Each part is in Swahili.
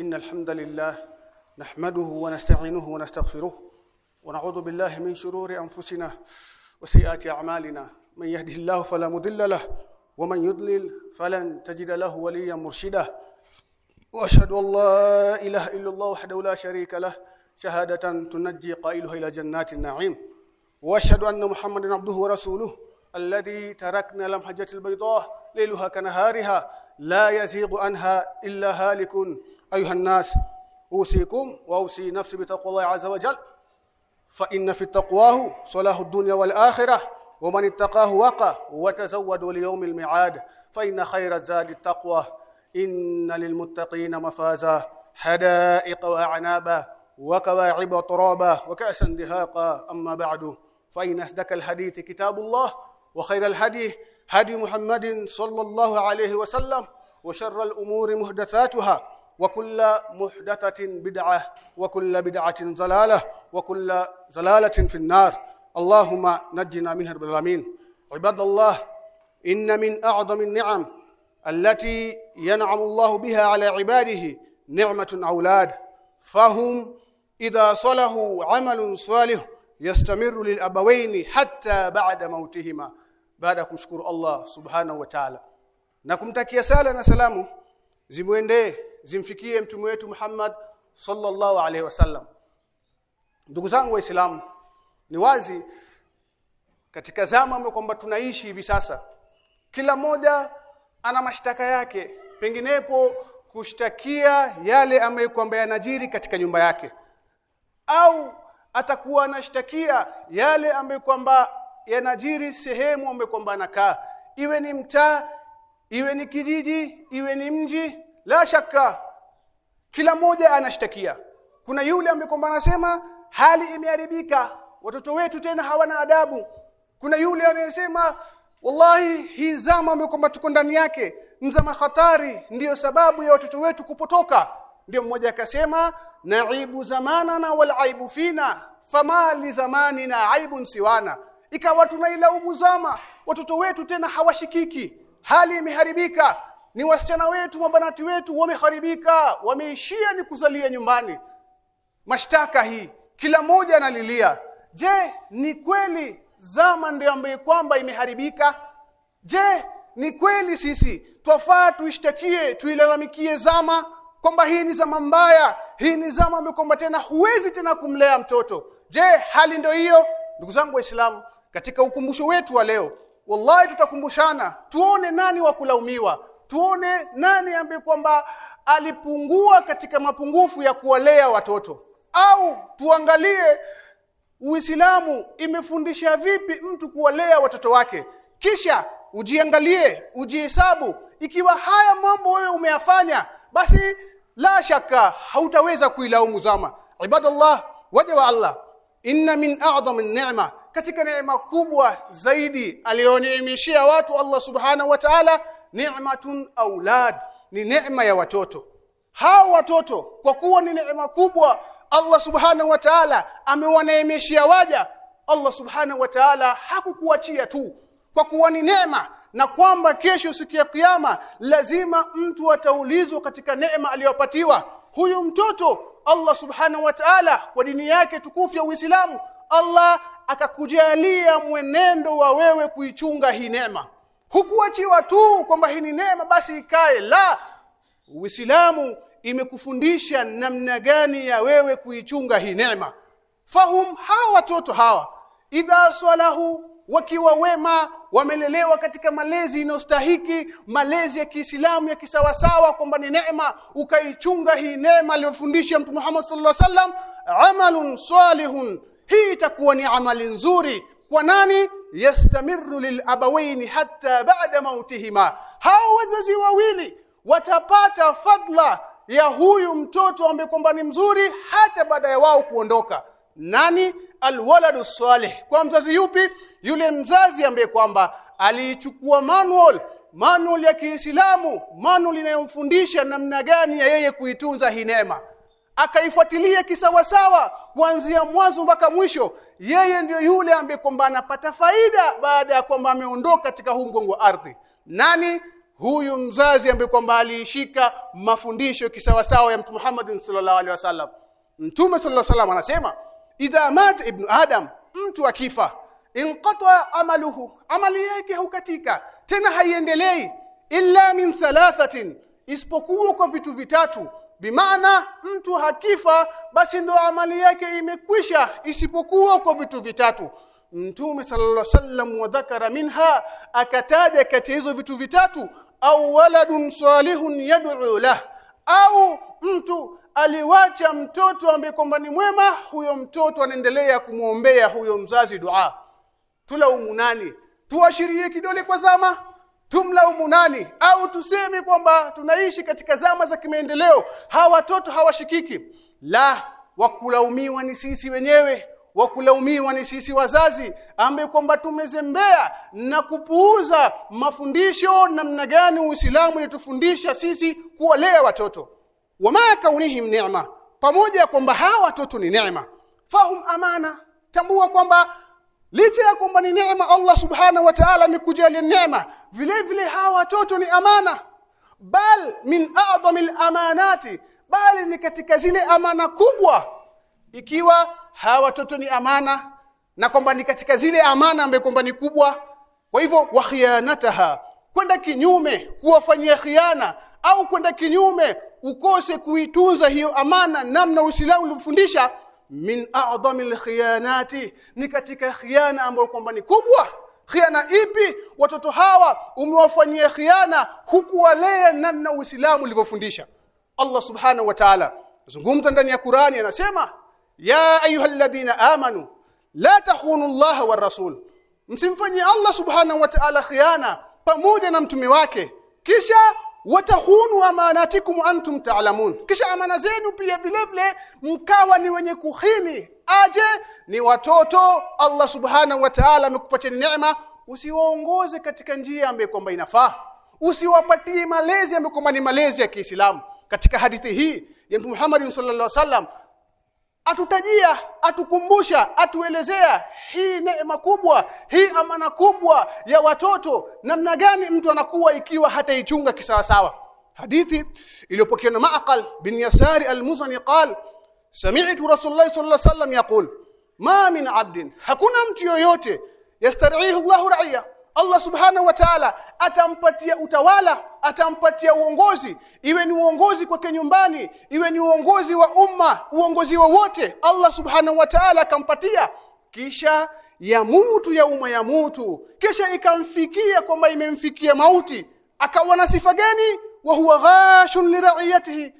إن الحمد لله نحمده ونستعينه ونستغفره ونعوذ بالله من شرور أنفسنا وسيئات أعمالنا. من يهده الله فلا مضل له ومن يضلل فلن تجد له وليا مرشدا. وأشهد أن لا إله إلا الله وحده لا شريك له. شهادة تنجي قائلها إلى جنات النعيم. وأشهد أن محمدا عبده ورسوله الذي تركنا لمحجة البيضاء ليلها كنهارها لا يزيغ عنها إلا هالك. أيها الناس أوصيكم وأوصي نفسي بتقوى الله عز وجل. فإن في التقواه صلاح الدنيا والآخرة ومن اتقاه وقى وتزودوا ليوم الميعاد. فإن خير الزاد التقوى. إن للمتقين مفازا. حدائق وأعنابا وكواعب ترابا وكأسا دهاقا. أما بعد فإن أصدق الحديث كتاب الله وخير الهدي هدي محمد صلى الله عليه وسلم وشر الأمور محدثاتها وكل محدثة بدعة وكل بدعة ضلالة وكل ضلالة في النار. اللهم نجنا منها رب العالمين. عباد الله إن من أعظم النعم التي ينعم الله بها على عباده نعمة أولاد. فهم إذا صلحوا عمل صالح يستمر للأبوين حتى بعد موتهما. baada ya kumshukuru Allah subhanahu wa ta'ala na kumtakia sala na zimfikie mtume wetu Muhammad sallallahu alaihi wasallam. Ndugu zangu waislamu ni wazi katika zama kwamba tunaishi hivi sasa kila mmoja ana mashtaka yake penginepo kushtakia yale ambayo kwamba yanajiri katika nyumba yake au atakuwa anashtakia yale ambayo kwamba yanajiri sehemu ambayo kwamba anakaa. Iwe ni mtaa iwe ni kijiji iwe ni mji la shaka kila mmoja anashtakia. Kuna yule ambaye kwamba anasema hali imeharibika watoto wetu tena hawana adabu. Kuna yule anayesema wallahi hii zama ambayo kwamba tuko ndani yake nzama hatari ndiyo sababu ya watoto wetu kupotoka. Ndio mmoja akasema naibu zamanana wal aibu fina famali zamani na aibun siwana. Ikawa tunailaumu zama watoto wetu tena hawashikiki. Hali imeharibika ni wasichana wetu mabanati wetu wameharibika wameishia ni kuzalia nyumbani. Mashtaka hii kila mmoja analilia. Je ni kweli zama ndio ambaye kwamba imeharibika? Je ni kweli sisi twafaa tuishtakie tuilalamikie zama kwamba hii ni zama mbaya hii ni zama ambayo kwamba tena huwezi tena kumlea mtoto? Je hali ndio hiyo? Ndugu zangu waislamu katika ukumbusho wetu wa leo wallahi tutakumbushana tuone nani wa kulaumiwa tuone nani ambaye kwamba alipungua katika mapungufu ya kuwalea watoto. Au tuangalie Uislamu imefundisha vipi mtu kuwalea watoto wake. Kisha ujiangalie ujihesabu. Ikiwa haya mambo wewe umeyafanya basi la shaka hautaweza kuilaumu zama. Ibadallah waja wa Allah. Inna min a'zami ni'ma katika neema kubwa zaidi aliyoneemeshia watu Allah subhanahu wa ta'ala ni'matun aulad ni neema ya watoto. Hao watoto kwa kuwa ni neema kubwa Allah subhanahu wa ta'ala amewaneemeshia waja. Allah subhanahu wa ta'ala hakukuachia tu kwa kuwa ni neema na kwamba kesho siku ya kiyama lazima mtu ataulizwa katika neema aliyopatiwa. Huyu mtoto Allah subhanahu wa ta'ala kwa dini yake tukufu ya Uislamu Allah akakujalia mwenendo wa wewe kuichunga hii neema hukuachiwa tu kwamba hii ni neema basi ikae. La Uislamu imekufundisha namna gani ya wewe kuichunga hii neema. Fahum hawa watoto hawa idha salahu wakiwa wema wamelelewa katika malezi inayostahiki malezi ya Kiislamu ya kisawasawa kwamba ni neema ukaichunga hii neema aliyofundisha Mtume Muhammad sallallahu alaihi wasallam amalun salihun hii itakuwa ni amali nzuri. Kwa nani yastamiru lilabawaini hatta ba'da mautihima. Hao wazazi wawili watapata fadla ya huyu mtoto ambaye kwamba ni mzuri hata baada ya wao kuondoka. Nani? Alwaladu salih. Kwa mzazi yupi? Yule mzazi ambaye kwamba aliichukua manual. Manual ya Kiislamu. Manual inayomfundisha namna gani ya yeye kuitunza hinema akaifuatilia kisawasawa kuanzia mwanzo mpaka mwisho yeye ndio yule ambaye kwamba anapata faida baada ya kwamba ameondoka katika huu mgongo wa ardhi. Nani? Huyu mzazi ambaye kwamba aliishika mafundisho kisawasawa ya mtume Muhammad sallallahu alaihi wasallam. Mtume sallallahu alaihi wasallam anasema idha mat ibnu adam mtu akifa inqata amaluhu amali yake hukatika tena haiendelei illa min thalathatin isipokuwa kwa vitu vitatu bimaana mtu hakifa basi ndo amali yake imekwisha isipokuwa kwa vitu vitatu. Mtume sallallahu wasallam wadhakara minha akataja kati hizo vitu vitatu au waladun salihun yad'u lah au mtu aliwacha mtoto ambaye kwamba ni mwema huyo mtoto anaendelea kumwombea huyo mzazi dua. Tulaumu nani? Tuashirie kidole kwa zama tumlaumu nani? Au tuseme kwamba tunaishi katika zama za kimaendeleo hawa watoto hawashikiki? La wakulaumiwa ni sisi wenyewe. Wakulaumiwa ni sisi wazazi ambaye kwamba tumezembea na kupuuza mafundisho namna gani Uislamu unatufundisha sisi kuwalea watoto. Wama kaunihim neema pamoja kwamba hawa watoto ni neema fahum amana tambua kwamba licha ya kwamba ni neema Allah subhana wa ta'ala amekujalia neema. Vile vile hawa watoto ni amana. Bal min a'dhamil amanati bali ni katika zile amana kubwa. Ikiwa hawa watoto ni amana na kwamba ni katika zile amana ambaye kwamba ni kubwa kwa hivyo wa khianataha kwenda kinyume kuwafanyia khiana au kwenda kinyume ukose kuitunza hiyo amana namna Uislamu ulivyofundisha min a'dami alkhiyanati ni katika khiana ambayo kwamba ni kubwa. Khiana ipi? Watoto hawa umewafanyia khiana hukuwalea namna Uislamu ulivyofundisha. Allah subhanahu wa ta'ala zungumza ndani ya Qur'ani anasema ya ayyuhalladhina amanu la takhunu Allah war rasul. Msimfanyie Allah subhanahu wa ta'ala khiana pamoja na mtume wake. Kisha watahunu amanatikum antum ta'lamun. Kisha amana zenu pia vile vile mkawa ni wenye kuhini. Aje ni watoto Allah subhanahu wa ta'ala amekupatia neema usiwaongoze katika njia ambayo kwamba inafaa. Usiwapatie malezi ambayo kwamba ni malezi ya Kiislamu. Katika hadithi hii ya Muhammad sallallahu alaihi wasallam atutajia atukumbusha atuelezea. Hii neema kubwa hii amana kubwa ya watoto namna gani mtu anakuwa ikiwa hataichunga kisawasawa. Hadithi iliyopokewa na Ma'qal bin Yasari al-Muzani qal sami'tu Rasulullah sallallahu alaihi wasallam yaqul ma min 'abdin hakuna mtu yoyote yastarihi Allahu ra'iya Allah subhanahu wa ta'ala atampatia utawala atampatia uongozi. Iwe ni uongozi kwake nyumbani iwe ni uongozi wa umma uongozi wowote Allah subhanahu wa ta'ala akampatia. Kisha ya mutu ya umma ya mutu. Kisha ikamfikia kwamba imemfikia mauti. Akawa na sifa gani? Wa huwa ghashun li ra'iyatihi.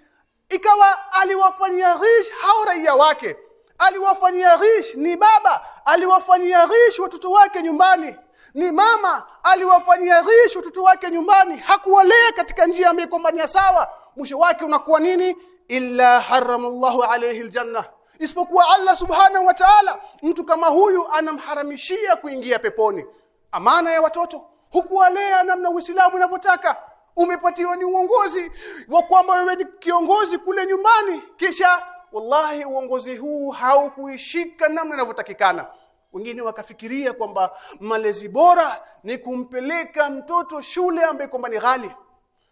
Ikawa aliwafanyia ghish hao raia wake. Aliwafanyia ghish ni baba. Aliwafanyia ghish watoto wake nyumbani ni mama aliwafanyia rishi watoto wake nyumbani hakuwalea katika njia ambayo kwamba sawa. Mwisho wake unakuwa nini? Illa haramallahu alayhi aljanna. Isipokuwa Allah subhanahu wa ta'ala mtu kama huyu anamharamishia kuingia peponi. Amana ya watoto hukuwalea namna Uislamu unavyotaka. Umepatiwa ni uongozi wa kwamba wewe ni kiongozi kule nyumbani kisha wallahi uongozi huu haukuishika namna inavyotakikana wengine wakafikiria kwamba malezi bora ni kumpeleka mtoto shule ambaye kwamba ni ghali.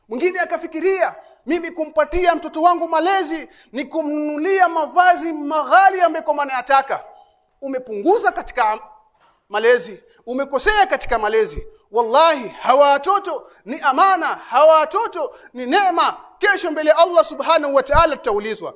Mwingine akafikiria mimi kumpatia mtoto wangu malezi ni kumnunulia mavazi maghali ambaye kwamba anayataka. Umepunguza katika malezi umekosea katika malezi. Wallahi hawa watoto ni amana hawa watoto ni neema. Kesho mbele Allah subhanahu wa ta'ala tutaulizwa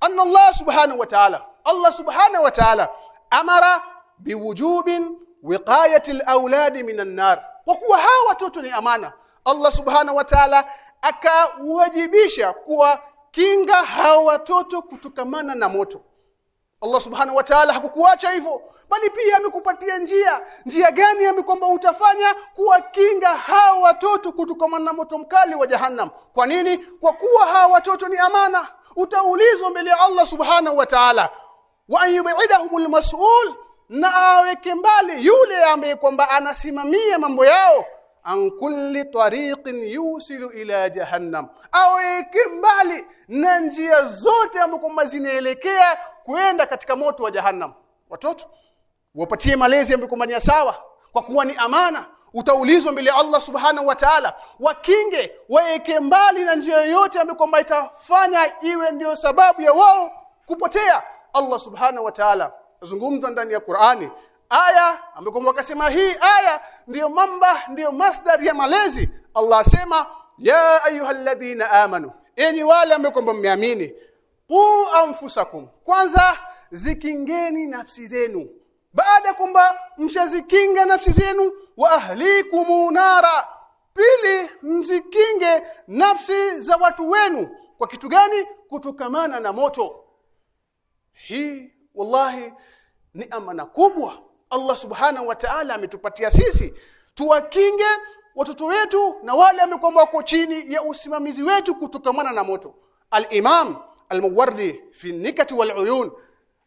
anna Allah subhanahu wa ta'ala Allah subhanahu wa ta'ala amara biwujubin wiqayati alawladi minan nar. Kwa kuwa hawa watoto ni amana Allah subhanahu wa ta'ala akawajibisha kuwa kinga hawa watoto kutokamana na moto. Allah subhanahu wa ta'ala hakukuacha hivyo bali pia amekupatia njia. Njia gani amekwamba utafanya kuwakinga hawa watoto kutokamana na moto mkali wa jahannam? Kwa nini? Kwa kuwa hawa watoto ni amana. Utaulizwa mbele ya Allah subhanahu wa ta'ala wa an yub'idahumul mas'ul na aweke mbali yule ambaye kwamba anasimamia mambo yao. An kulli tariqin yusilu ila jahannam. Aweke mbali na njia zote ambazo kwamba zinaelekea kwenda katika moto wa jahannam. Watoto wapatie malezi ambayo kwamba ni sawa. Kwa kuwa ni amana utaulizwa mbele Allah subhanahu wa ta'ala. Wakinge waeke mbali na njia yoyote ambayo kwamba itafanya iwe ndiyo sababu ya wao kupotea. Allah subhanahu wa ta'ala zungumza ndani ya Qur'ani. Aya ambayo akasema hii aya ndiyo mamba ndiyo masdar ya malezi. Allah asema ya ayyuhalladhina amanu enyi wale ambao mmeamini qu anfusakum. Kwanza zikingeni nafsi zenu. Baada kwamba mshazikinga nafsi zenu wa ahlikum nara. Pili mzikinge nafsi za watu wenu. Kwa kitu gani? Kutokamana na moto. Hii wallahi ni amana kubwa. Allah subhanahu wa ta'ala ametupatia sisi. Tuwakinge watoto wetu na wale ambao wako chini ya usimamizi wetu kutokamana na moto. al-Imam al-Muwardi fi nikati wal uyun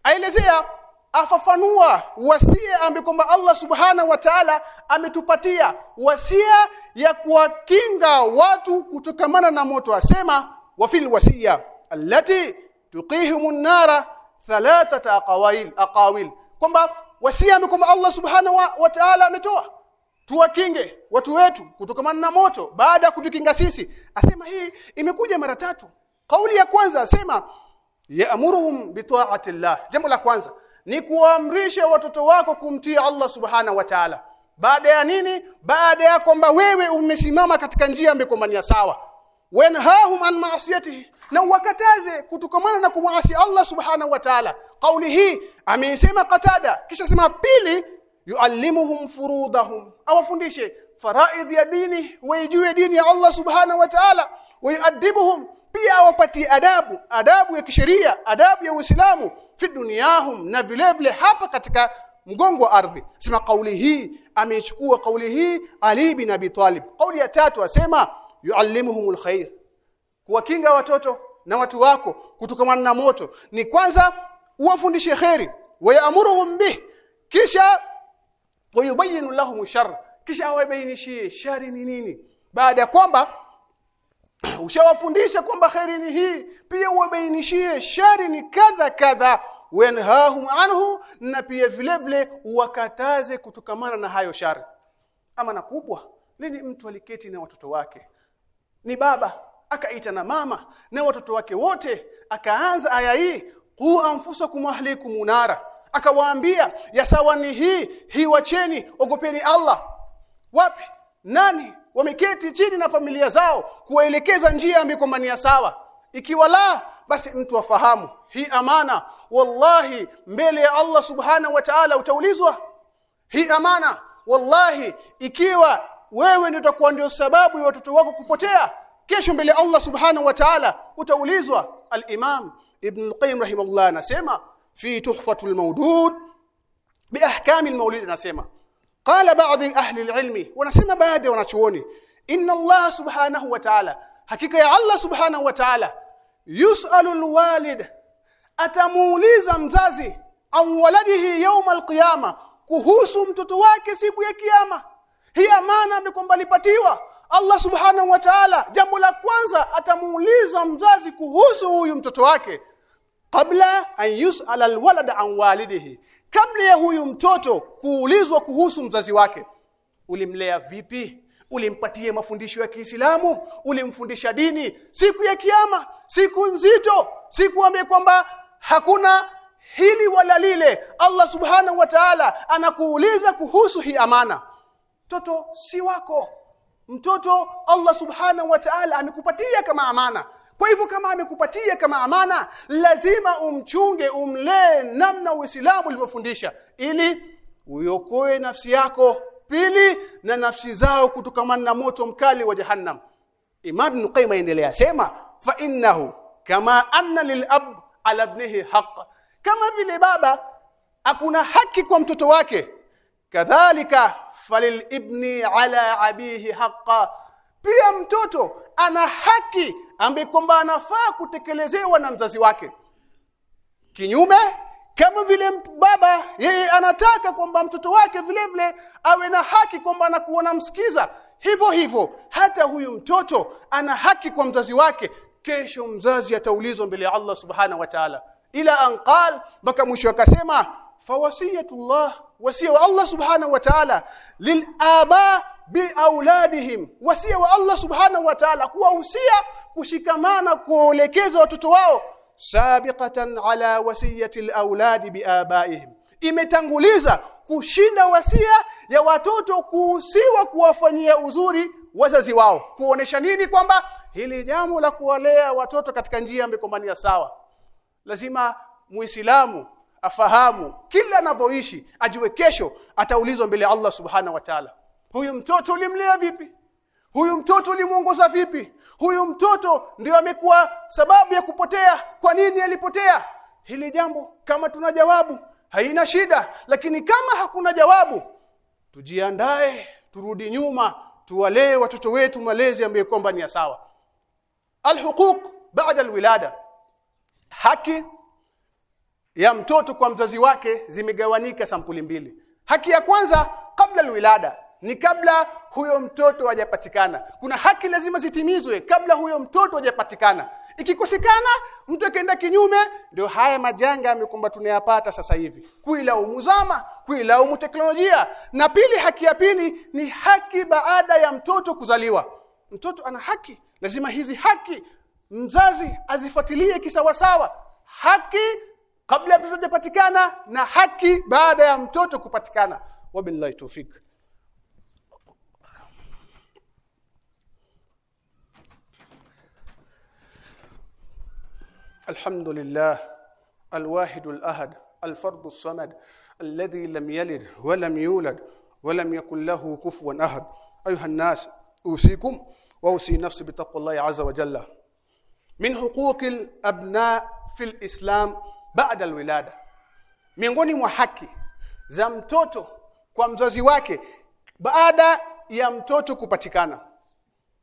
aelezea afafanua wasia kwamba Allah subhanahu wa ta'ala ametupatia. Wasia ya kuwakinga watu kutokamana na moto asema wa fil wasiya allati tuqihimun nara thalathata aqawil aqawil. Kwamba wasia kwamba Allah subhanahu wa, wa ta'ala ametoa. Tuwakinge watu wetu kutokamana na moto. Baada ya kutukinga sisi asema hii imekuja mara tatu. Kauli ya kwanza asema yaamuruhum bitaati Allah. Jambo la kwanza ni kuamrisha watoto wako kumtii Allah subhanahu wa ta'ala. Baada ya nini? Baada ya kwamba wewe umesimama katika njia ambayo ni sawa. Wanhahum an ma'siyatihi na wakataze kutokamana na kumwasi Allah subhanahu wa ta'ala. Kauli hii ameisema Qatada kisha sema pili yuallimuhum furudahum. Awafundishe faraidh ya dini waijue dini ya Allah subhanahu wa ta'ala wayuadibuhum pia awapatie adabu adabu ya kisheria adabu ya Uislamu fi dunyahum na vile vile hapa katika mgongo wa ardhi. Sema kauli hii ameichukua kauli hii Ali bin Abi Talib. Kauli ya tatu asema yuallimuhumul khair kuwakinga watoto na watu wako kutokamana na moto ni kwanza uwafundishe khairi wayamuruhum bih kisha wayubayinu lahum shar kisha awabainishie shari ni nini. Baada ya kwamba ushawafundisha kwamba kheri ni hii pia uwabainishie shari ni kadha kadha wenhahum anhu na pia vile vile wakataze kutokamana na hayo shari. Ama na kubwa lini mtu aliketi na watoto wake? Ni baba akaita na mama na watoto wake wote akaanza aya hii qu anfusakum ahlikum nara. Akawaambia ya sawa hii hii wacheni ogopeni Allah. Wapi? Nani? Wameketi chini na familia zao kuwaelekeza njia ambayo kwamba ni sawa. Ikiwa la basi mtu afahamu. Hii amana wallahi mbele ya Allah subhanahu wa ta'ala utaulizwa. Hii amana wallahi ikiwa wewe ndio utakuwa ndio sababu ya watoto wako kupotea kesho mbele Allah subhanahu wa ta'ala utaulizwa al-Imam Ibn al-Qayyim rahimahullah anasema fi tuhfatul mawdud bi ahkam al-mawlid anasema. Qala ba'd ahli al-ilmi wanasema baadhi wanachuoni inna Allah subhanahu wa ta'ala hakika ya Allah subhanahu wa ta'ala yus'alu al-walid atamuuliza mzazi an waladihi yawm al-qiyama kuhusu mtoto wake siku ya kiyama. Hii amana amekwamba alipatiwa Allah subhanahu wa ta'ala jambo la kwanza atamuuliza mzazi kuhusu huyu mtoto wake. Kabla an yus'ala alwalad an walidihi. Kabla ya huyu mtoto kuulizwa kuhusu mzazi wake. Ulimlea vipi? Ulimpatia mafundisho ya Kiislamu? Ulimfundisha dini? Siku ya kiyama? Siku nzito? Siku ambaye kwamba hakuna hili wala lile. Allah subhanahu wa ta'ala anakuuliza kuhusu hii amana. Mtoto si wako mtoto Allah subhanahu wa ta'ala amekupatia kama amana. Kwa hivyo kama amekupatia kama amana lazima umchunge umlee namna Uislamu ulivyofundisha. Ili uiokoe nafsi yako pili na nafsi zao kutokamana na moto mkali wa jahannam. Imam Ibn Qayyim aendelea sema fa innahu kama anna lilab ala ibnihi haqq. Kama vile baba akuna haki kwa mtoto wake kadhalika falil ibni ala abihi haqa pia mtoto ana haki ambaye kwamba anafaa kutekelezewa na mzazi wake. Kinyume kama vile baba yeye anataka kwamba mtoto wake vile vile awe na haki kwamba anakuwa namsikiza hivyo hivyo hata huyu mtoto ana haki kwa mzazi wake. Kesho mzazi ataulizwa mbele ya Allah subhana wa ta'ala. Ila anqal baka mwisho akasema fawasiyatullah wasia wa Allah subhanahu wa ta'ala lilaba biauladihim wasia wa Allah subhanahu wa ta'ala kuwahusia kushikamana kuelekeza watoto wao sabiqatan ala wasiyati alauladi biabaihim imetanguliza kushinda wasia ya watoto kuhusiwa kuwafanyia uzuri wazazi wao. Kuonesha nini? Kwamba hili jambo la kuwalea watoto katika njia ambayo sawa. Lazima muislamu afahamu kila anavyoishi ajue kesho ataulizwa mbele Allah subhana wa ta'ala. Huyu mtoto ulimlea vipi? Huyu mtoto ulimuongoza vipi? Huyu mtoto ndio amekuwa sababu ya kupotea. Kwa nini alipotea? Hili jambo kama tuna jawabu haina shida. Lakini kama hakuna jawabu tujiandae turudi nyuma tuwalee watoto wetu malezi ambaye kwamba ni ya sawa. Alhuquq baada alwilada. Haki ya mtoto kwa mzazi wake zimegawanyika sampuli mbili. Haki ya kwanza kabla alwilada ni kabla huyo mtoto hajapatikana. Kuna haki lazima zitimizwe kabla huyo mtoto hajapatikana. Ikikosekana mtu akaenda kinyume ndio haya majanga yamekumba tunayapata sasa hivi. Kuilaumu zama kuilaumu teknolojia. Na pili haki ya pili ni haki baada ya mtoto kuzaliwa. Mtoto ana haki lazima hizi haki mzazi azifuatilie kisawasawa. Haki kabla ya mtoto hajapatikana na haki baada ya mtoto kupatikana wabillahi tawfik الحمد لله الواحد الأحد الفرد الصمد الذي لم يلد ولم يولد ولم يكن له كفوا أحد. أيها الناس أوصيكم وأوصي نفسي بتقوى الله عز وجل. من حقوق الأبناء في الإسلام baada alwilada. Miongoni mwa haki za mtoto kwa mzazi wake baada ya mtoto kupatikana.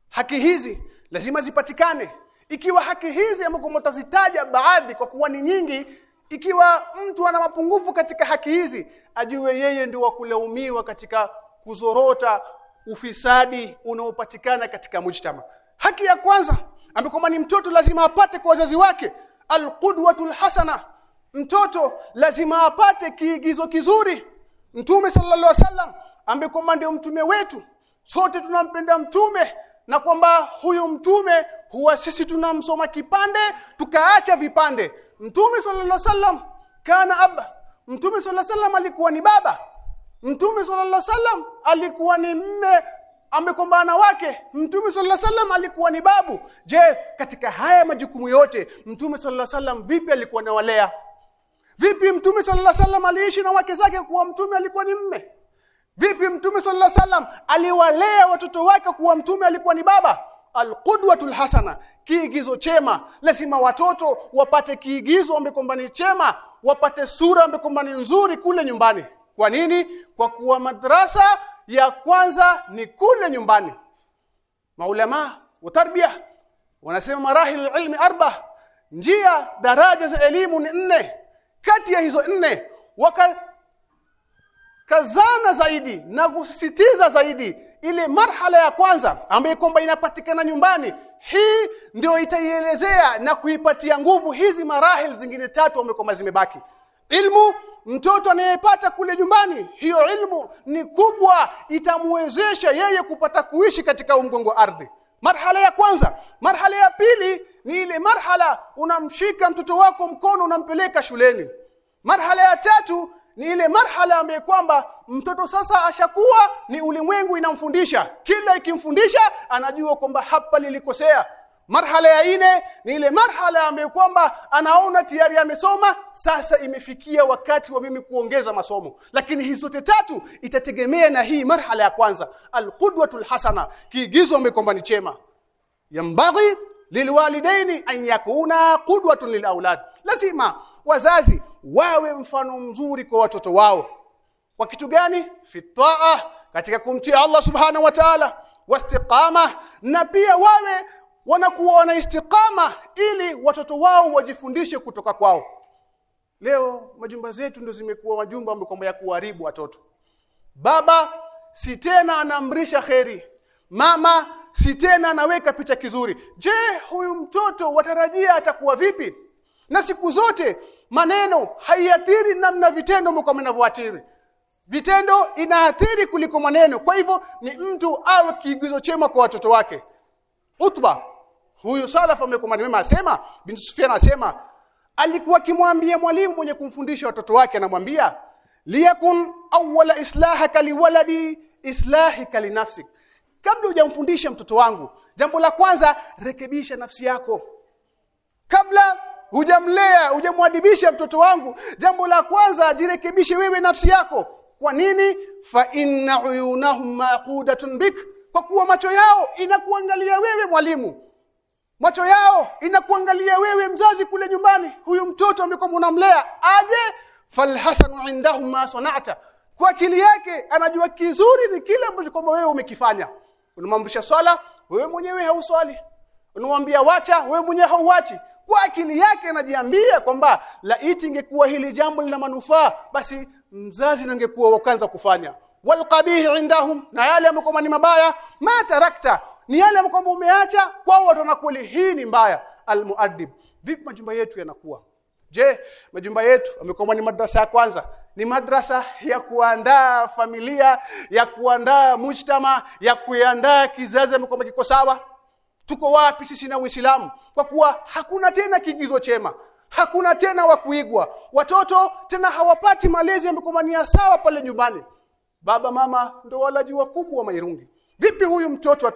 Haki hizi lazima zipatikane. Ikiwa haki hizi ambapo mtazitaja baadhi kwa kuwa ni nyingi ikiwa mtu ana mapungufu katika haki hizi ajue yeye ndio wa kulaumiwa katika kuzorota ufisadi unaopatikana katika mujtama. Haki ya kwanza ambako ni mtoto lazima apate kwa wazazi wake alqudwatul hasana mtoto lazima apate kiigizo kizuri. Mtume sallallahu alaihi wasallam ambaye ndio mtume wetu. Sote tunampenda mtume na kwamba huyu mtume huwa sisi tunamsoma kipande tukaacha vipande. Mtume sallallahu alaihi wasallam kana abba. Mtume sallallahu alaihi wasallam alikuwa ni baba. Mtume sallallahu alaihi wasallam alikuwa ni mme. Amekombana wake. Mtume sallallahu alaihi wasallam alikuwa ni babu. Je katika haya majukumu yote mtume sallallahu alaihi wasallam vipi alikuwa nawalea vipi mtume sallallahu alaihi wasallam aliishi na wake zake kuwa mtume alikuwa ni mme? Vipi mtume sallallahu alaihi wasallam aliwalea watoto wake kuwa mtume alikuwa ni baba? Alqudwatul hasana kiigizo chema. Lazima watoto wapate kiigizo ambacho ni chema wapate sura ambayo ni nzuri kule nyumbani. Kwa nini? Kwa kuwa madrasa ya kwanza ni kule nyumbani. Maulama wa tarbia wanasema marahil ilmi arba njia daraja za elimu ni nne kati ya hizo nne waka kazana zaidi na kusisitiza zaidi ile marhala ya kwanza ambayo kwamba inapatikana nyumbani. Hii ndio itaielezea na kuipatia nguvu hizi marahil zingine tatu ambazo kwamba zimebaki. Ilmu mtoto anayepata kule nyumbani hiyo ilmu ni kubwa itamwezesha yeye kupata kuishi katika umgongo ardhi marhala ya kwanza. Marhala ya pili ni ile marhala unamshika mtoto wako mkono unampeleka shuleni. Marhala ya tatu ni ile marhala ambaye kwamba mtoto sasa ashakuwa ni ulimwengu inamfundisha. Kila ikimfundisha anajua kwamba hapa lilikosea marhala ya ine ni ile marhala ambayo kwamba anaona tayari amesoma. Sasa imefikia wakati wa mimi kuongeza masomo. Lakini hizo zote tatu itategemea na hii marhala ya kwanza. Alqudwatul hasana kiigizo ambayo kwamba ni chema. Yambaghi lilwalidaini an yakuna qudwatun lilaulad lazima wazazi wawe mfano mzuri kwa watoto wao. Kwa kitu gani? Fitaa katika kumtia Allah subhanahu wa ta'ala. Wastiqama na pia wawe wanakuwa wana istiqama ili watoto wao wajifundishe kutoka kwao. Leo majumba zetu ndio zimekuwa majumba ambayo ya kuharibu watoto. Baba si tena anaamrisha kheri. Mama si tena anaweka picha kizuri. Je huyu mtoto watarajia atakuwa vipi? Na siku zote maneno haiathiri namna vitendo mko mnavyoathiri vitendo inaathiri kuliko maneno. Kwa hivyo ni mtu awe kiigizo chema kwa watoto wake. Utba huyu salaf amekuwa mema asema bin Sufyan asema alikuwa akimwambia mwalimu mwenye kumfundisha watoto wake anamwambia liyakun awwala islahaka liwaladi islahika linafsik. Kabla hujamfundisha mtoto wangu jambo la kwanza rekebisha nafsi yako. Kabla hujamlea hujamwadibisha mtoto wangu jambo la kwanza jirekebishe wewe nafsi yako. Kwa nini? Fa inna uyunahum maqudatun bik kwa kuwa macho yao inakuangalia wewe mwalimu macho yao inakuangalia wewe mzazi kule nyumbani. Huyu mtoto amekuwa unamlea aje? Falhasanu indahum ma sana'ta. Kwa akili yake anajua kizuri ni kile ambacho kwamba wewe umekifanya. Unamwamrisha swala wewe mwenyewe hauswali. Unamwambia wacha wewe mwenyewe hauachi kwa akili yake anajiambia kwamba laiti ingekuwa hili jambo lina manufaa basi mzazi ningekuwa wa kwanza kufanya. Walqabih indahum na yale ambayo ni mabaya. Ma tarakta ni yale ambayo umeacha kwao watu wanakweli hii ni mbaya. Almuaddib. Vipi majumba yetu yanakuwa? Je majumba yetu amekuwa ni madrasa ya kwanza? Ni madrasa ya kuandaa familia ya kuandaa mujtama ya kuandaa kizazi amekuwa kiko sawa? Tuko wapi sisi na Uislamu? Kwa kuwa hakuna tena kigizo chema. Hakuna tena wa kuigwa. Watoto tena hawapati malezi yamekomania sawa pale nyumbani. Baba mama ndo walaji wakubwa wa mairungi. Vipi huyu mtoto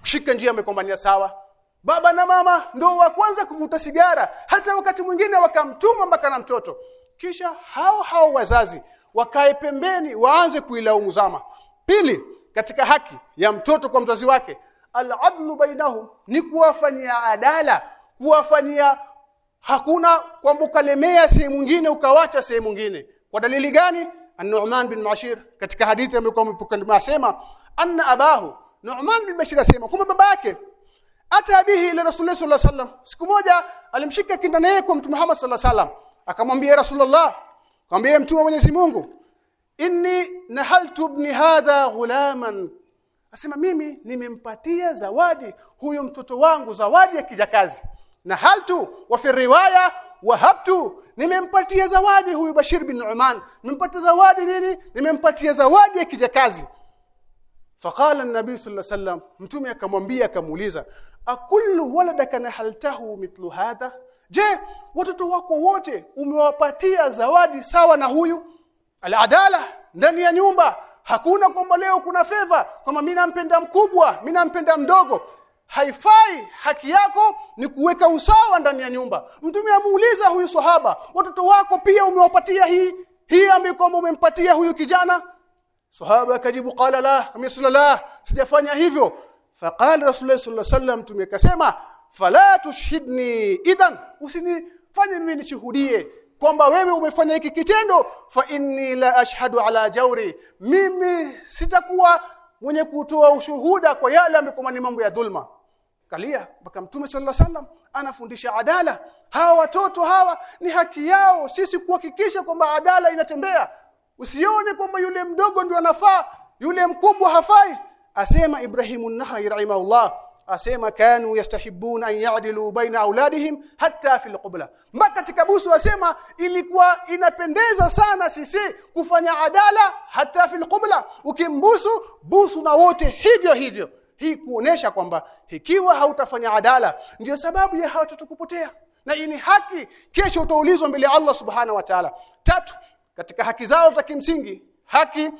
atashika njia amekombania sawa baba na mama ndo wa kwanza kuvuta sigara hata wakati mwingine wakamtuma mpaka na mtoto. Kisha hao hao wazazi wakae pembeni waanze kuilaumu zama. Pili katika haki ya mtoto kwa mzazi wake al-adlu bainahum ni kuwafanyia adala kuwafanyia hakuna kwamba ukalemea sehemu nyingine ukawacha sehemu nyingine. Kwa dalili gani? an-Nu'man bin Mashir katika hadithi ambayo asema anna abahu Nu'man bin Bashir asema kwamba baba yake ata bihi ila Rasulullah sallallahu alaihi wasallam. Siku moja alimshika kindana yake kwa Mtume Muhammad sallallahu alaihi wasallam. Akamwambia Rasulullah akamwambia Mtume wa Mwenyezi Mungu inni nahaltu ibni hadha ghulaman. Asema mimi nimempatia zawadi huyo mtoto wangu zawadi ya kijakazi. Na haltu wa fi riwaya wahabtu nimempatia zawadi huyu Bashir bin Uman nimempatia zawadi nini? Nimempatia zawadi ya kijakazi faqala an-nabi sallallahu alayhi wasallam mtume akamwambia akamuuliza akullu waladaka nahaltahu mithlu hadha? Je watoto wako wote umewapatia zawadi sawa na huyu? Al-adala ndani ya nyumba. Hakuna kwamba leo kuna feva kwamba mimi nampenda mkubwa mimi nampenda mdogo. Haifai haki yako ni kuweka usawa ndani ya nyumba. Mtume amuuliza huyu sahaba watoto wako pia umewapatia hii? Hii ambayo kwamba umempatia huyu kijana sahaba akajibu qala la misla la sijafanya hivyo. Faqala rasulullah sallallahu alaihi wasallam tumekasema fala tushhidni idhan usinifanye mimi nishuhudie kwamba wewe umefanya hiki kitendo fa inni la ashhadu ala jauri mimi sitakuwa mwenye kutoa ushuhuda kwa yale ambayo ni mambo ya dhulma. Kalia mpaka mtume sallallahu alaihi wasallam anafundisha adala. Hawa watoto hawa ni haki yao sisi kuhakikisha kwamba adala inatembea usione kwamba yule mdogo ndio anafaa yule mkubwa hafai. Asema Ibrahimu Nahai rahimahullah asema kanu yastahibuna an ya'dilu baina auladihim hatta fil qubla. Mpaka katika busu asema ilikuwa inapendeza sana sisi kufanya adala hata fil qubla. Ukimbusu busu na wote hivyo hivyo. Hii kuonesha kwamba ikiwa hautafanya adala ndio sababu ya watoto kupotea. Na hii haki kesho utaulizwa mbele ya Allah subhana wa ta'ala. Tatu katika haki zao za kimsingi haki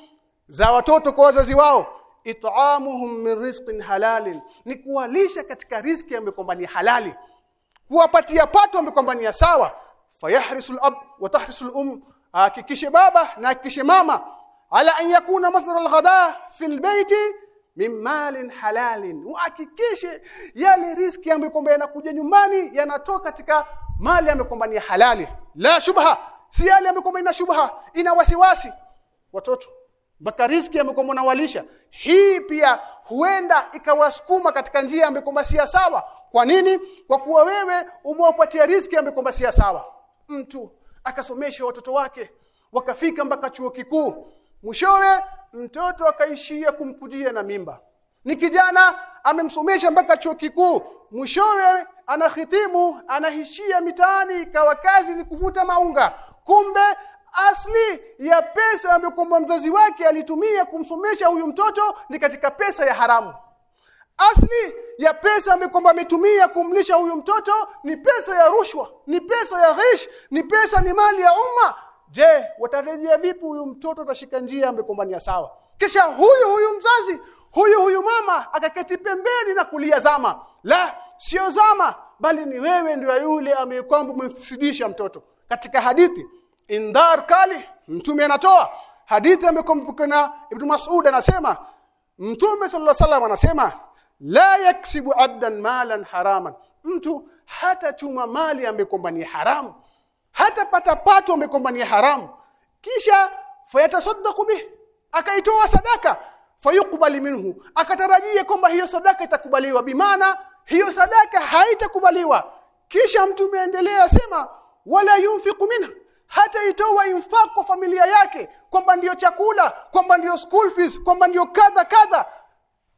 za watoto kwa wazazi wao. It'amuhum min rizqin halalin ni kuwalisha katika riziki ambayo kwamba ni halali kuwapatia pato ambayo kwamba ni sawa. Fayahrisul ab wa tahrisul um hakikishe baba na hakikishe mama. Ala an yakuna masdar al-ghada fi al-bayti min malin halalin uhakikishe yale riziki ambayo kwamba yanakuja nyumbani yanatoka katika mali ambayo kwamba ni halali. La shubha si yale amekoma ina shubha ina wasiwasi. Watoto mpaka riski amekoma na walisha hii pia huenda ikawasukuma katika njia amekoma si sawa. Kwa nini? Kwa kuwa wewe umewapatia riski amekoma si sawa. Mtu akasomesha watoto wake wakafika mpaka chuo kikuu. Mwishowe mtoto akaishia kumkujia na mimba. Ni kijana amemsomesha mpaka chuo kikuu. Mwishowe anahitimu anahishia mitaani kawa kazi ni kuvuta maunga kumbe asli ya pesa ambayo kwamba mzazi wake alitumia kumsomesha huyu mtoto ni katika pesa ya haramu. Asli ya pesa ambayo kwamba ametumia kumlisha huyu mtoto ni pesa ya rushwa ni pesa ya ghish ni pesa ni mali ya umma. Je watarejea vipi huyu mtoto atashika njia ambayo kwamba ni sawa? Kisha huyu huyu mzazi huyu huyu mama akaketi pembeni na kulia zama. La sio zama bali ni wewe ndio yule ambaye kwamba umemfusidisha mtoto. Katika hadithi indar kali mtume anatoa hadithi amekumbuka na ibn Mas'ud anasema mtume sallallahu alaihi wasallam anasema la yaksibu addan malan haraman. Mtu hata chuma mali amekumbania haramu hata pata pato amekumbania haramu kisha fayatasaddaqu bih akaitoa sadaka fayukubali minhu akatarajia kwamba hiyo sadaka itakubaliwa bimaana hiyo sadaka haitakubaliwa. Kisha mtu umeendelea sema wala yunfiqu minha hata itoa infaq kwa familia yake kwamba ndiyo chakula kwamba ndiyo school fees kwamba ndiyo kadha kadha.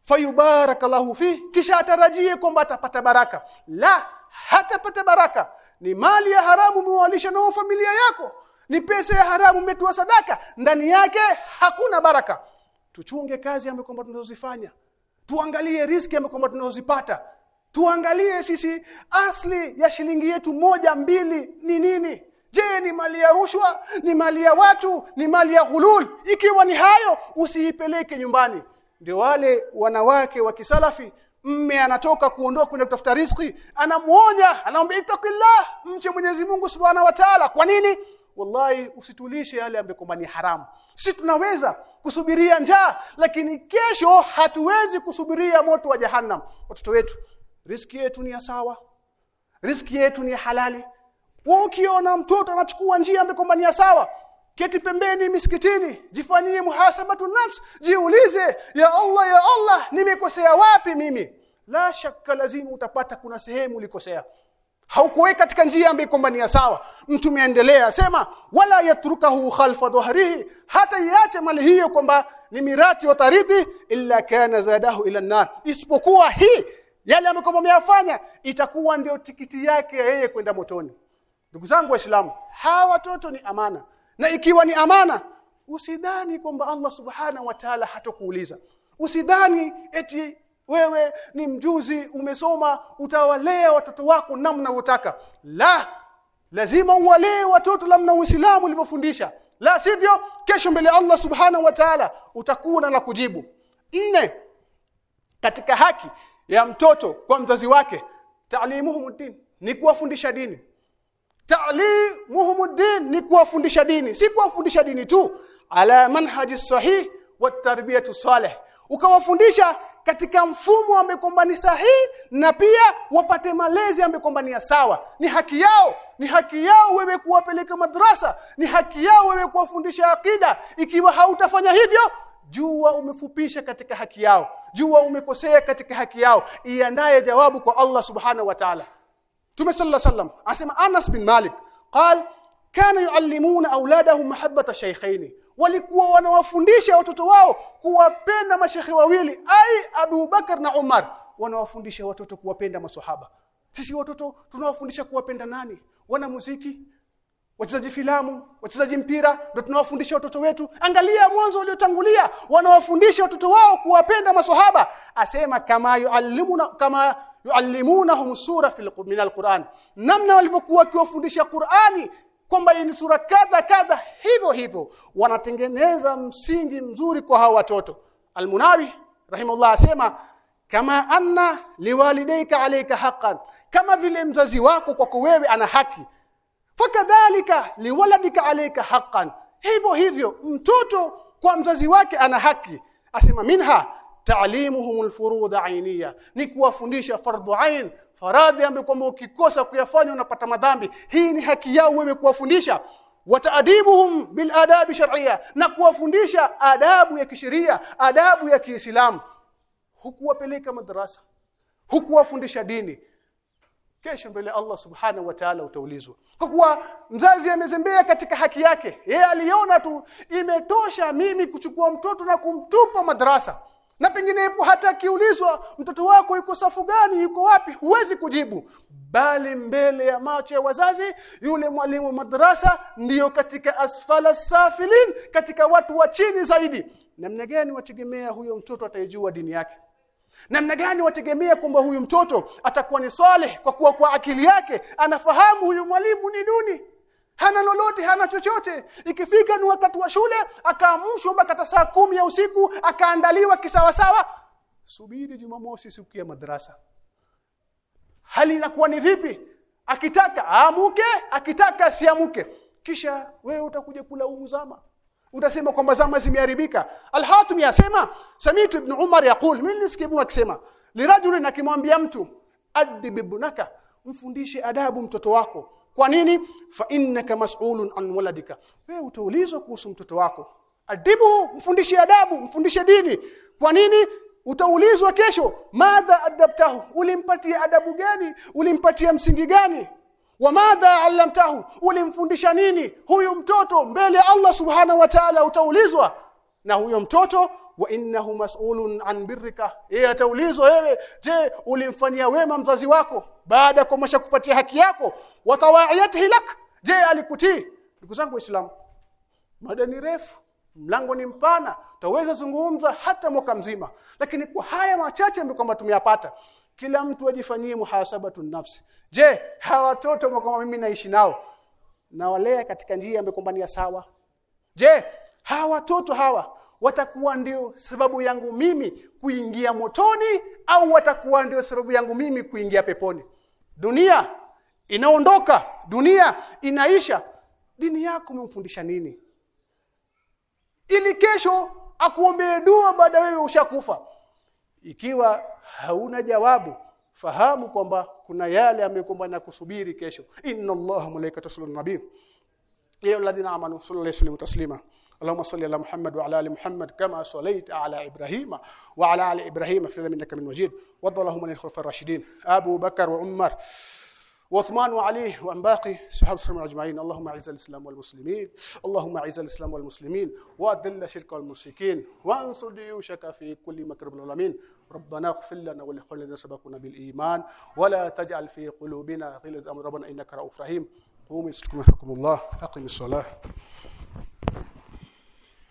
Fayubarakallahu fi kisha atarajie kwamba atapata baraka. La hatapata baraka. Ni mali ya haramu umewalisha nao familia yako. Ni pesa ya haramu umetoa sadaka. Ndani yake hakuna baraka. Tuchunge kazi ambayo kwamba tunazozifanya. Tuangalie riski ambayo kwamba tunazozipata. Tuangalie sisi asli ya shilingi yetu moja mbili ni nini je ni mali ya rushwa ni mali ya watu ni mali ya ghulul? Ikiwa ni hayo usiipeleke nyumbani. Ndio wale wanawake wa kisalafi mme anatoka kuondoka kwenda kutafuta riziki anamuonya anaomba itaqillah mche Mwenyezi Mungu Subhanahu wa Ta'ala. Kwa nini? Wallahi usitulishe yale ambayo ni haramu. Si tunaweza kusubiria njaa lakini kesho hatuwezi kusubiria moto wa jahannam. Watoto wetu riski yetu ni ya sawa. Riski yetu ni halali wewe ukiona mtoto anachukua njia ambayo kwamba ni sawa keti pembeni misikitini jifanyie muhasabatu nafs jiulize ya Allah ya Allah nimekosea wapi mimi? La shakka lazima utapata kuna sehemu ulikosea. Haukuweka katika njia ambayo kwamba ni sawa. Mtume aendelea sema wala yatrukahu khalfa dhahrihi hata iache mali hiyo kwamba ni mirati wa tarithi illa kana zadahu ila nar isipokuwa hii yale ambayo ameyafanya itakuwa ndio tikiti yake yeye kwenda motoni ndugu zangu waislamu hawa watoto ni amana. Na ikiwa ni amana usidhani kwamba Allah subhanahu wa ta'ala hatokuuliza. Usidhani eti wewe ni mjuzi umesoma utawalea watoto wako namna unataka la lazima uwalee watoto namna Uislamu ulivyofundisha. La sivyo kesho mbele Allah subhanahu wa ta'ala utakuwa na kujibu. Nne katika haki ya mtoto kwa mzazi wake taalimuhum din ni kuwafundisha dini taalimuhum din ni kuwafundisha dini si kuwafundisha dini tu. Ala manhaji sahih wa tarbiyatu salih. Ukawafundisha katika mfumo wa kwamba ni sahihi na pia wapate malezi ya kwamba ni sawa. Ni haki yao ni haki yao wewe kuwapeleka madrasa ni haki yao wewe kuwafundisha akida ikiwa hautafanya hivyo jua umefupisha katika haki yao jua umekosea katika haki yao. Iandaye jawabu kwa Allah subhanahu wa ta'ala Tume sallallahu alaihi wasallam asema Anas bin Malik قال كانوا يعلمون اولادهم محبه الشيخين walikuwa wanawafundisha watoto wao kuwapenda mashekhe wawili ai Abu Bakar na Umar wanawafundisha watoto kuwapenda maswahaba sisi watoto tunawafundisha kuwapenda nani wana muziki wachezaji filamu wachezaji mpira ndio tunawafundisha watoto wetu angalia mwanzo uliotangulia wanawafundisha watoto wao kuwapenda maswahaba asema kama yuallimuna kama yuallimunahum sura fil min alquran. Namna walivyokuwa wakiwafundisha Qur'ani kwamba ni sura kadha kadha hivyo hivyo. Wanatengeneza msingi mzuri kwa hao watoto. Almunawi rahimahullah asema kama anna liwalidayka alayka haqqan. Kama vile mzazi wako kwako wewe ana haki. Fakadhalika liwaladika alayka haqqan. Hivyo hivyo mtoto kwa mzazi wake ana haki. Asema minha ta'limuhum alfurud ainiya ni kuwafundisha fardhu ain faradhi ambayo kwamba ukikosa kuyafanya unapata madhambi. Hii ni haki yao wewe kuwafundisha. Wataadibuhum bil adab shar'iyya na kuwafundisha adabu ya kisheria adabu ya Kiislamu. Hukuwapeleka madrasa hukuwafundisha dini. Kesho mbele Allah subhanahu wa ta'ala utaulizwa. Kwa kuwa mzazi amezembea katika haki yake yeye aliona tu imetosha mimi kuchukua mtoto na kumtupa madrasa na penginepo hata akiulizwa mtoto wako yuko safu gani yuko wapi huwezi kujibu. Bali mbele ya macho ya wazazi yule mwalimu wa madrasa ndiyo katika asfala safilin katika watu wa chini zaidi. Namna gani wategemea huyo mtoto ataijua dini yake? Namna gani wategemea kwamba huyu mtoto atakuwa ni saleh kwa kuwa kwa akili yake anafahamu huyu mwalimu ni duni hana lolote hana chochote. Ikifika ni wakati wa shule akaamshwa mpaka saa kumi ya usiku akaandaliwa kisawasawa. Subiri jumamosi siku ya madrasa. Hali inakuwa ni vipi? Akitaka aamuke akitaka asiamuke. Kisha wewe utakuja kulaumu zama. Utasema kwamba zama zimeharibika. al-Hatim yasema samitu ibn Umar yaqul. Mimi nisikia ibn akisema lirajulin akimwambia mtu adib ibnaka mfundishe adabu mtoto wako kwa nini? Fa innaka mas'ulun an waladika. Wewe utaulizwa kuhusu mtoto wako. Adibu mfundishe adabu mfundishe dini. Kwa nini? Utaulizwa kesho madha adabtahu? Ulimpatia adabu gani? Ulimpatia msingi gani? Wa madha allamtahu? Ulimfundisha nini huyu mtoto mbele ya Allah subhanahu wa ta'ala? Utaulizwa. Na huyo mtoto wa innahu mas'ulun an birrika. Yeye ataulizwa wewe je ulimfanyia wema mzazi wako baada ya mwasha kupatia haki yako wa tawaiyatihi lak je alikutii? Ndugu zangu waislamu mada ni refu mlango ni mpana taweza zungumza hata mwaka mzima. Lakini kwa haya machache ndio kwamba tumeyapata. Kila mtu ajifanyie muhasabatu nafsi. Je hawa watoto ambao mimi naishi nao na walea katika njia ambayo kwamba ni sawa? Je hawa watoto hawa watakuwa ndio sababu yangu mimi kuingia motoni au watakuwa ndio sababu yangu mimi kuingia peponi. Dunia inaondoka dunia inaisha. Dini yako umemfundisha nini? Ili kesho akuombee dua baada wewe ushakufa. Ikiwa hauna jawabu fahamu kwamba kuna yale amekomba na kusubiri kesho. Inna allaha malaikatahu yusalluna nabii. Ya alladhina amanu sallallahu alayhi wa taslima اللهم صل على محمد وعلى آل محمد كما صليت على إبراهيم وعلى آل إبراهيم في العالمين إنك من مجيد وارض اللهم عن الخلفاء الراشدين. ابو بكر وعمر وعثمان وعلي وعن باقي صحابه الرسول اجمعين. اللهم أعز الإسلام والمسلمين. اللهم أعز الإسلام والمسلمين. وأذل الشرك والمشركين. وانصر جيوشك في كل مكر العالمين. ربنا اغفر لنا ولإخواننا الذين سبقونا بالإيمان. ولا تجعل في قلوبنا غلا ربنا إنك رؤوف رحيم. قوموا يسلمكم الله. أقم الصلاة.